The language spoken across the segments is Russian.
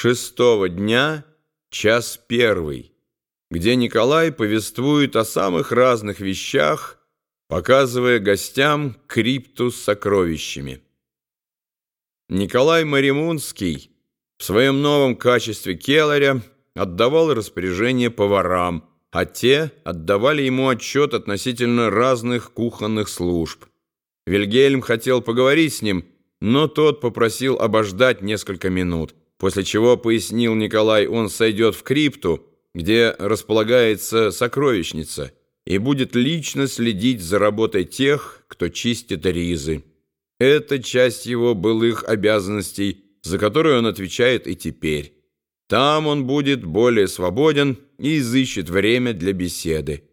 шестого дня, час первый, где Николай повествует о самых разных вещах, показывая гостям крипту с сокровищами. Николай Маримунский в своем новом качестве келаря отдавал распоряжение поварам, а те отдавали ему отчет относительно разных кухонных служб. Вильгельм хотел поговорить с ним, но тот попросил обождать несколько минут, после чего, пояснил Николай, он сойдет в крипту, где располагается сокровищница, и будет лично следить за работой тех, кто чистит ризы. Это часть его былых обязанностей, за которую он отвечает и теперь. Там он будет более свободен и изыщет время для беседы.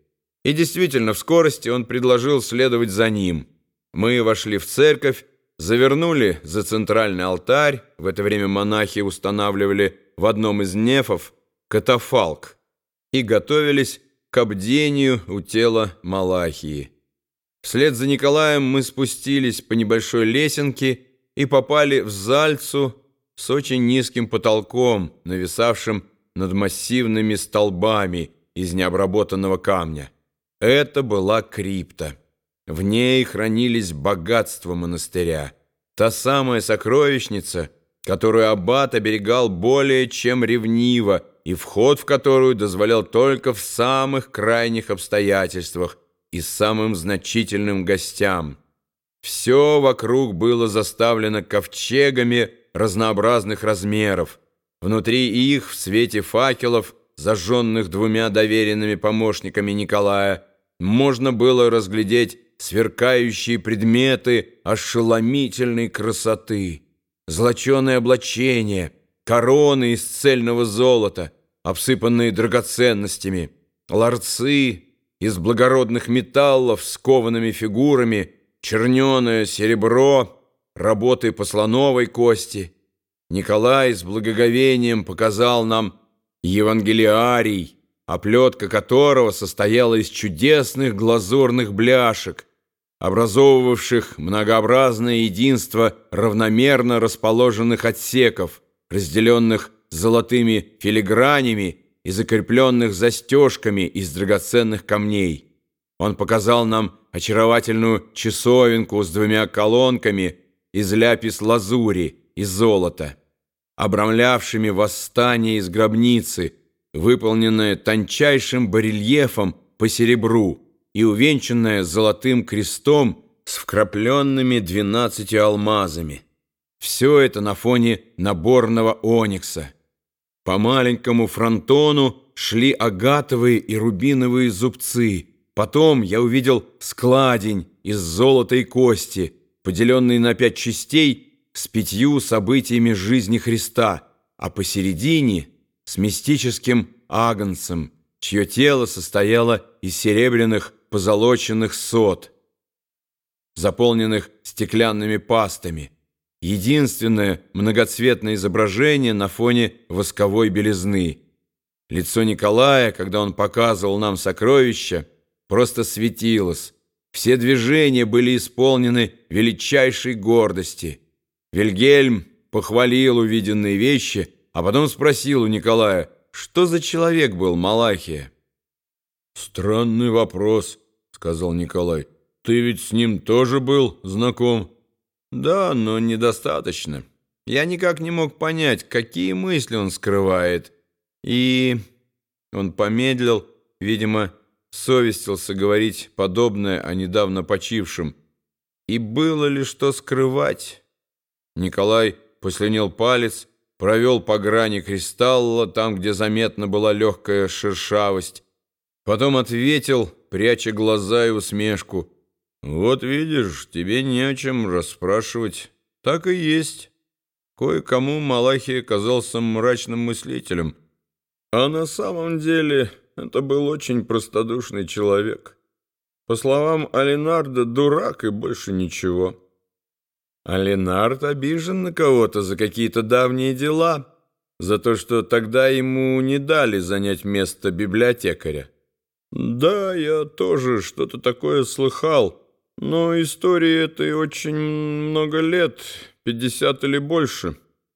И действительно, в скорости он предложил следовать за ним. Мы вошли в церковь, завернули за центральный алтарь, в это время монахи устанавливали в одном из нефов катафалк и готовились к обдению у тела Малахии. Вслед за Николаем мы спустились по небольшой лесенке и попали в Зальцу с очень низким потолком, нависавшим над массивными столбами из необработанного камня. Это была крипта. В ней хранились богатства монастыря. Та самая сокровищница, которую аббат оберегал более чем ревниво, и вход в которую дозволял только в самых крайних обстоятельствах и самым значительным гостям. Все вокруг было заставлено ковчегами разнообразных размеров. Внутри их, в свете факелов, зажженных двумя доверенными помощниками Николая, можно было разглядеть сверкающие предметы ошеломительной красоты, золоченое облачение, короны из цельного золота, обсыпанные драгоценностями, ларцы из благородных металлов с коваными фигурами, черненое серебро, работы по слоновой кости. Николай с благоговением показал нам Евангелиарий, оплетка которого состояла из чудесных глазурных бляшек, образовывавших многообразное единство равномерно расположенных отсеков, разделенных золотыми филигранями и закрепленных застежками из драгоценных камней. Он показал нам очаровательную часовенку с двумя колонками из ляпис-лазури и золота, обрамлявшими восстание из гробницы, выполненное тончайшим барельефом по серебру и увенчанное золотым крестом с вкрапленными двенадцатью алмазами. Все это на фоне наборного оникса. По маленькому фронтону шли агатовые и рубиновые зубцы. Потом я увидел складень из золота и кости, поделенный на пять частей с пятью событиями жизни Христа, а посередине — с мистическим агнцем, чье тело состояло из серебряных позолоченных сот, заполненных стеклянными пастами. Единственное многоцветное изображение на фоне восковой белизны. Лицо Николая, когда он показывал нам сокровища, просто светилось. Все движения были исполнены величайшей гордости. Вильгельм похвалил увиденные вещи – а потом спросил у Николая, что за человек был Малахия. «Странный вопрос», — сказал Николай. «Ты ведь с ним тоже был знаком?» «Да, но недостаточно. Я никак не мог понять, какие мысли он скрывает. И...» Он помедлил, видимо, совестился говорить подобное о недавно почившем. «И было ли что скрывать?» Николай послюнел палец, провел по грани кристалла, там, где заметна была легкая шершавость. Потом ответил, пряча глаза и усмешку. «Вот видишь, тебе не о чем расспрашивать. Так и есть. Кое-кому Малахий оказался мрачным мыслителем. А на самом деле это был очень простодушный человек. По словам Алинарда, дурак и больше ничего». А Ленард обижен на кого-то за какие-то давние дела, за то, что тогда ему не дали занять место библиотекаря. Да, я тоже что-то такое слыхал, но истории этой очень много лет, пятьдесят или больше».